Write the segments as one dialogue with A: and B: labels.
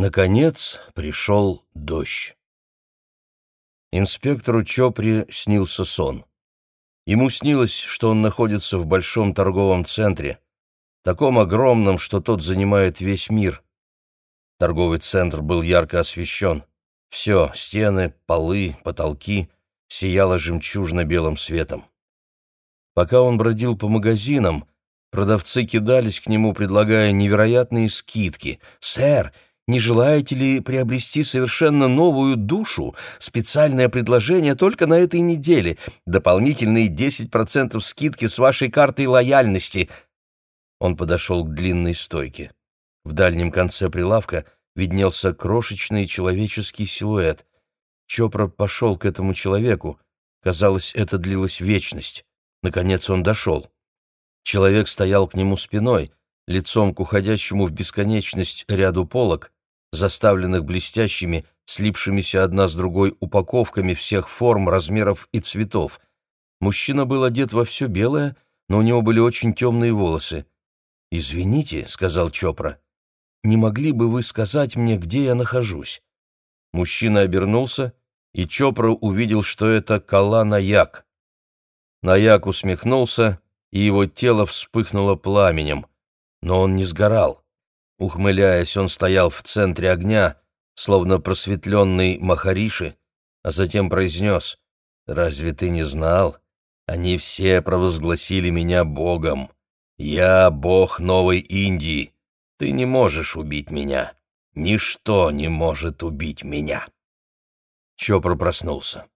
A: Наконец пришел дождь. Инспектору Чопри снился сон. Ему снилось, что он находится в большом торговом центре, таком огромном, что тот занимает весь мир. Торговый центр был ярко освещен. Все — стены, полы, потолки — сияло жемчужно-белым светом. Пока он бродил по магазинам, продавцы кидались к нему, предлагая невероятные скидки. «Сэр, не желаете ли приобрести совершенно новую душу? Специальное предложение только на этой неделе. Дополнительные 10% скидки с вашей картой лояльности. Он подошел к длинной стойке. В дальнем конце прилавка виднелся крошечный человеческий силуэт. Чопра пошел к этому человеку. Казалось, это длилась вечность. Наконец он дошел. Человек стоял к нему спиной, лицом к уходящему в бесконечность ряду полок, заставленных блестящими, слипшимися одна с другой упаковками всех форм, размеров и цветов. Мужчина был одет во все белое, но у него были очень темные волосы. «Извините», — сказал Чопра, — «не могли бы вы сказать мне, где я нахожусь?» Мужчина обернулся, и Чопра увидел, что это Кала Наяк. Наяк усмехнулся, и его тело вспыхнуло пламенем, но он не сгорал. Ухмыляясь, он стоял в центре огня, словно просветленный Махариши, а затем произнес «Разве ты не знал? Они все провозгласили меня Богом. Я Бог Новой Индии. Ты не можешь убить меня. Ничто не может убить меня». Чопра проснулся.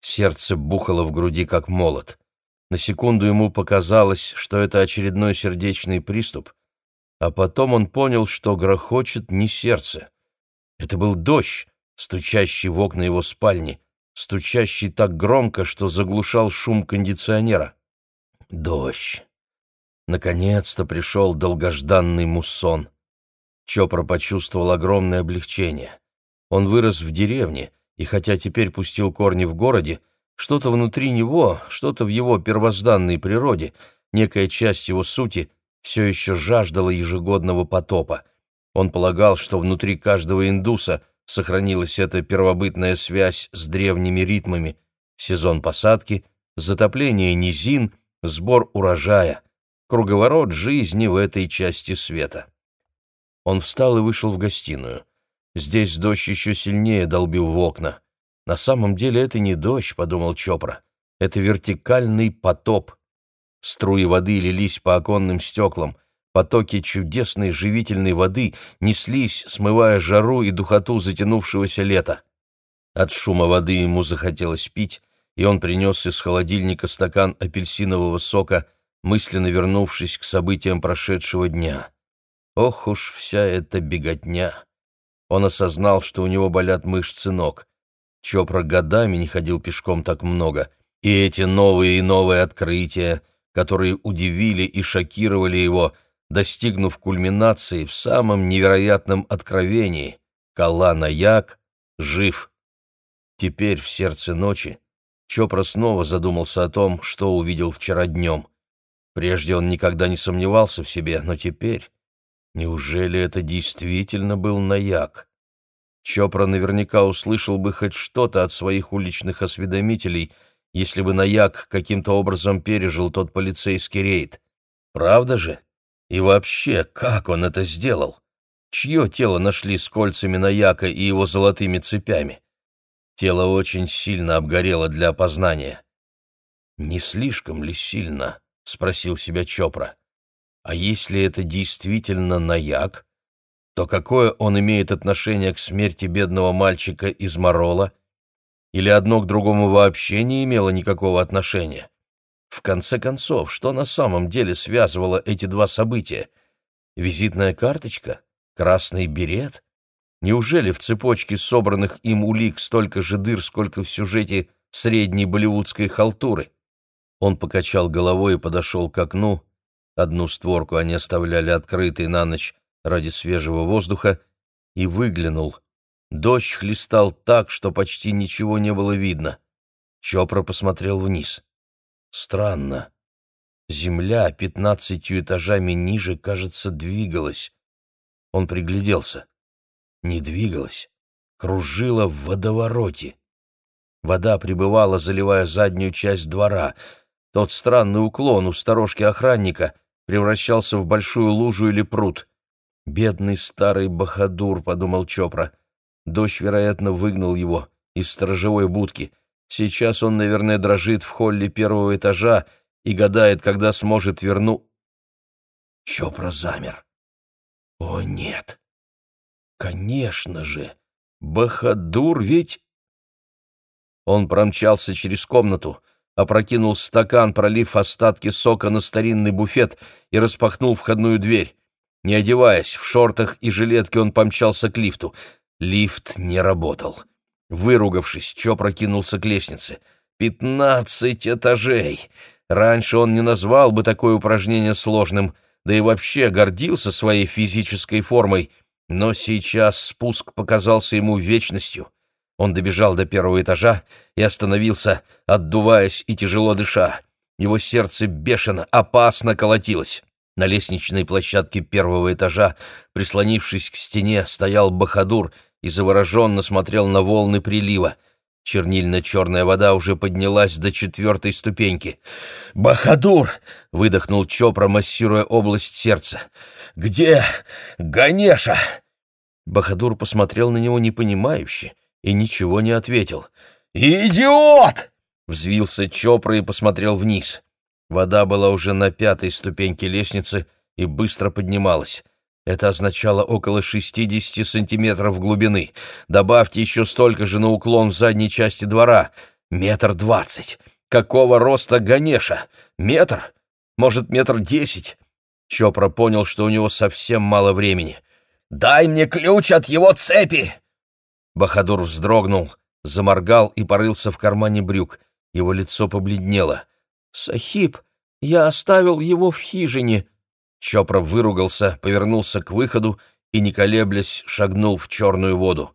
A: Сердце бухало в груди, как молот. На секунду ему показалось, что это очередной сердечный приступ — а потом он понял, что грохочет не сердце. Это был дождь, стучащий в окна его спальни, стучащий так громко, что заглушал шум кондиционера. Дождь. Наконец-то пришел долгожданный муссон. Чопра почувствовал огромное облегчение. Он вырос в деревне, и хотя теперь пустил корни в городе, что-то внутри него, что-то в его первозданной природе, некая часть его сути — все еще жаждала ежегодного потопа. Он полагал, что внутри каждого индуса сохранилась эта первобытная связь с древними ритмами, сезон посадки, затопление низин, сбор урожая, круговорот жизни в этой части света. Он встал и вышел в гостиную. Здесь дождь еще сильнее долбил в окна. «На самом деле это не дождь», — подумал Чопра. «Это вертикальный потоп. Струи воды лились по оконным стеклам, потоки чудесной живительной воды неслись, смывая жару и духоту затянувшегося лета. От шума воды ему захотелось пить, и он принес из холодильника стакан апельсинового сока, мысленно вернувшись к событиям прошедшего дня. Ох уж вся эта беготня! Он осознал, что у него болят мышцы ног. Чопра годами не ходил пешком так много, и эти новые и новые открытия — которые удивили и шокировали его, достигнув кульминации в самом невероятном откровении. Калана-Як жив. Теперь, в сердце ночи, Чопра снова задумался о том, что увидел вчера днем. Прежде он никогда не сомневался в себе, но теперь... Неужели это действительно был Наяк? Чопра наверняка услышал бы хоть что-то от своих уличных осведомителей — если бы Наяк каким-то образом пережил тот полицейский рейд. Правда же? И вообще, как он это сделал? Чье тело нашли с кольцами Наяка и его золотыми цепями? Тело очень сильно обгорело для опознания. «Не слишком ли сильно?» — спросил себя Чопра. «А если это действительно Наяк, то какое он имеет отношение к смерти бедного мальчика из Морола или одно к другому вообще не имело никакого отношения? В конце концов, что на самом деле связывало эти два события? Визитная карточка? Красный берет? Неужели в цепочке собранных им улик столько же дыр, сколько в сюжете средней болливудской халтуры? Он покачал головой и подошел к окну. Одну створку они оставляли открытой на ночь ради свежего воздуха и выглянул — Дождь хлестал так, что почти ничего не было видно. Чопра посмотрел вниз. Странно. Земля пятнадцатью этажами ниже, кажется, двигалась. Он пригляделся. не двигалась, кружила в водовороте. Вода прибывала, заливая заднюю часть двора. Тот странный уклон у сторожки охранника превращался в большую лужу или пруд. «Бедный старый бахадур», — подумал Чопра. Дождь, вероятно, выгнал его из сторожевой будки. Сейчас он, наверное, дрожит в холле первого этажа и гадает, когда сможет верну... Чопра замер. О, нет! Конечно же! Бахадур ведь... Он промчался через комнату, опрокинул стакан, пролив остатки сока на старинный буфет и распахнул входную дверь. Не одеваясь, в шортах и жилетке он помчался к лифту. Лифт не работал. Выругавшись, Чо прокинулся к лестнице. «Пятнадцать этажей!» Раньше он не назвал бы такое упражнение сложным, да и вообще гордился своей физической формой, но сейчас спуск показался ему вечностью. Он добежал до первого этажа и остановился, отдуваясь и тяжело дыша. Его сердце бешено, опасно колотилось. На лестничной площадке первого этажа, прислонившись к стене, стоял Бахадур и завороженно смотрел на волны прилива. Чернильно-черная вода уже поднялась до четвертой ступеньки. «Бахадур!» — выдохнул Чопра, массируя область сердца. «Где Ганеша?» Бахадур посмотрел на него непонимающе и ничего не ответил. «Идиот!» — взвился Чопра и посмотрел вниз. Вода была уже на пятой ступеньке лестницы и быстро поднималась. Это означало около 60 сантиметров глубины. Добавьте еще столько же на уклон в задней части двора. Метр двадцать. Какого роста Ганеша? Метр? Может, метр десять? Чопра понял, что у него совсем мало времени. «Дай мне ключ от его цепи!» Бахадур вздрогнул, заморгал и порылся в кармане брюк. Его лицо побледнело. «Сахиб, я оставил его в хижине», Чопра выругался, повернулся к выходу и, не колеблясь, шагнул в черную воду.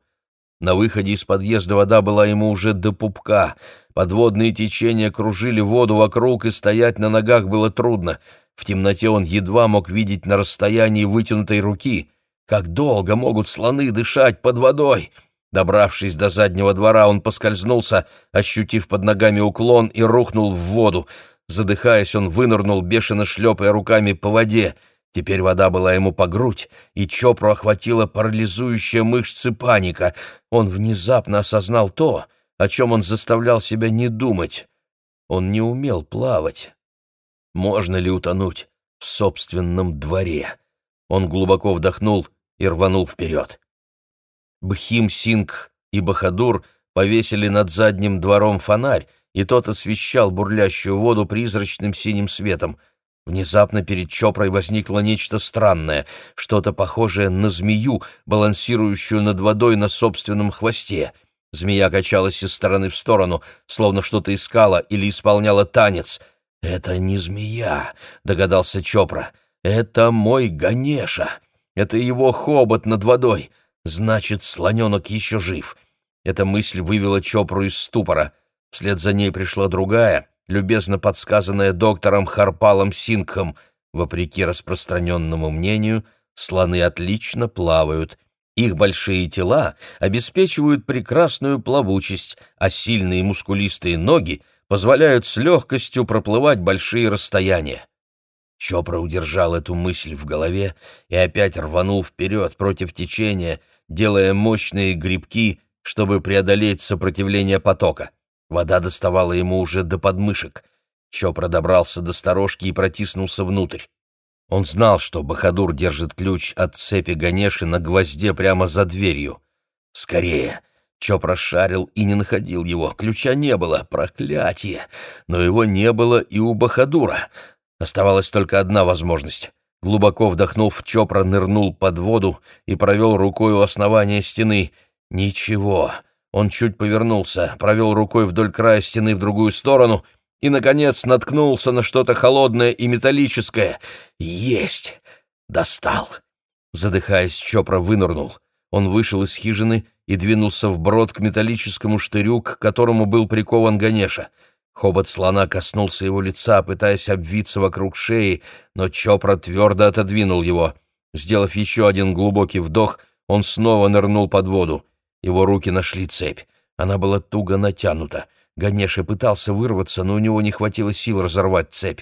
A: На выходе из подъезда вода была ему уже до пупка. Подводные течения кружили воду вокруг, и стоять на ногах было трудно. В темноте он едва мог видеть на расстоянии вытянутой руки. Как долго могут слоны дышать под водой? Добравшись до заднего двора, он поскользнулся, ощутив под ногами уклон, и рухнул в воду. Задыхаясь, он вынырнул, бешено шлепая руками по воде. Теперь вода была ему по грудь, и Чопру охватила парализующая мышцы паника. Он внезапно осознал то, о чем он заставлял себя не думать. Он не умел плавать. Можно ли утонуть в собственном дворе? Он глубоко вдохнул и рванул вперед. Бхим Синг и Бахадур повесили над задним двором фонарь, и тот освещал бурлящую воду призрачным синим светом. Внезапно перед Чопрой возникло нечто странное, что-то похожее на змею, балансирующую над водой на собственном хвосте. Змея качалась из стороны в сторону, словно что-то искала или исполняла танец. «Это не змея», — догадался Чопра. «Это мой Ганеша. Это его хобот над водой. Значит, слоненок еще жив». Эта мысль вывела Чопру из ступора — Вслед за ней пришла другая, любезно подсказанная доктором Харпалом Сингхом. Вопреки распространенному мнению, слоны отлично плавают. Их большие тела обеспечивают прекрасную плавучесть, а сильные мускулистые ноги позволяют с легкостью проплывать большие расстояния. Чопра удержал эту мысль в голове и опять рванул вперед против течения, делая мощные грибки, чтобы преодолеть сопротивление потока. Вода доставала ему уже до подмышек. Чопра добрался до сторожки и протиснулся внутрь. Он знал, что Бахадур держит ключ от цепи Ганеши на гвозде прямо за дверью. «Скорее!» Чопра шарил и не находил его. Ключа не было. Проклятие! Но его не было и у Бахадура. Оставалась только одна возможность. Глубоко вдохнув, Чопра нырнул под воду и провел рукой у основания стены. Ничего. Он чуть повернулся, провел рукой вдоль края стены в другую сторону и, наконец, наткнулся на что-то холодное и металлическое. «Есть! Достал!» Задыхаясь, Чопра вынырнул. Он вышел из хижины и двинулся вброд к металлическому штырю, к которому был прикован Ганеша. Хобот слона коснулся его лица, пытаясь обвиться вокруг шеи, но Чопра твердо отодвинул его. Сделав еще один глубокий вдох, Он снова нырнул под воду. Его руки нашли цепь. Она была туго натянута. Ганеша пытался вырваться, но у него не хватило сил разорвать цепь.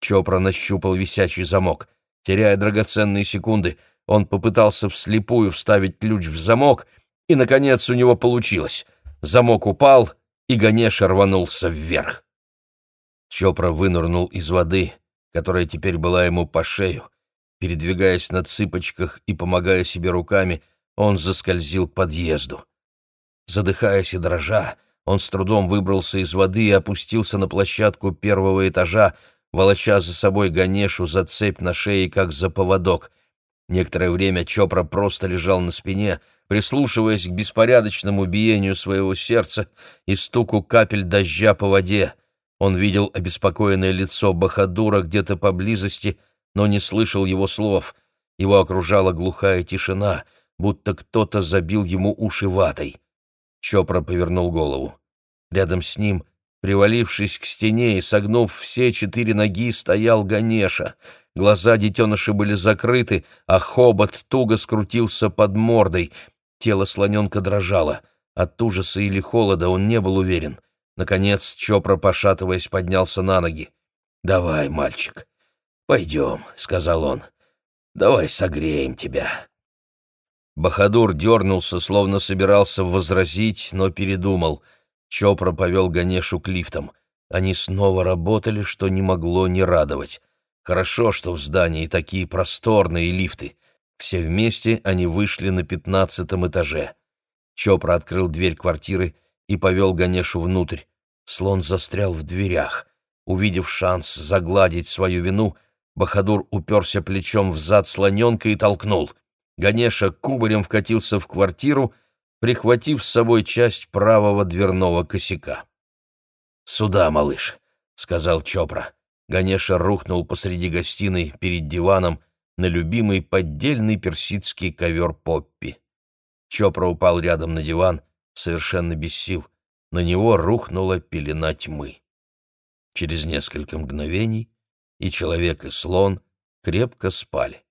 A: Чопра нащупал висячий замок. Теряя драгоценные секунды, он попытался вслепую вставить ключ в замок, и, наконец, у него получилось. Замок упал, и Ганеша рванулся вверх. Чопра вынырнул из воды, которая теперь была ему по шею. Передвигаясь на цыпочках и помогая себе руками, он заскользил к подъезду. Задыхаясь и дрожа, он с трудом выбрался из воды и опустился на площадку первого этажа, волоча за собой Ганешу за цепь на шее, как за поводок. Некоторое время Чопра просто лежал на спине, прислушиваясь к беспорядочному биению своего сердца и стуку капель дождя по воде. Он видел обеспокоенное лицо Бахадура где-то поблизости, но не слышал его слов. Его окружала глухая тишина, будто кто-то забил ему уши ватой. Чопра повернул голову. Рядом с ним, привалившись к стене и согнув все четыре ноги, стоял Ганеша. Глаза детеныша были закрыты, а хобот туго скрутился под мордой. Тело слоненка дрожало. От ужаса или холода он не был уверен. Наконец Чопра, пошатываясь, поднялся на ноги. «Давай, мальчик, пойдем», — сказал он. «Давай согреем тебя». Бахадур дернулся, словно собирался возразить, но передумал. Чопра повел Ганешу к лифтам. Они снова работали, что не могло не радовать. Хорошо, что в здании такие просторные лифты. Все вместе они вышли на пятнадцатом этаже. Чопра открыл дверь квартиры и повел Ганешу внутрь. Слон застрял в дверях. Увидев шанс загладить свою вину, Бахадур уперся плечом в зад слоненка и толкнул — Ганеша кубарем вкатился в квартиру, прихватив с собой часть правого дверного косяка. «Сюда, малыш», — сказал Чопра. Ганеша рухнул посреди гостиной перед диваном на любимый поддельный персидский ковер Поппи. Чопра упал рядом на диван, совершенно без сил. На него рухнула пелена тьмы. Через несколько мгновений и человек, и слон крепко спали.